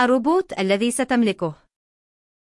الروبوت الذي ستملكه.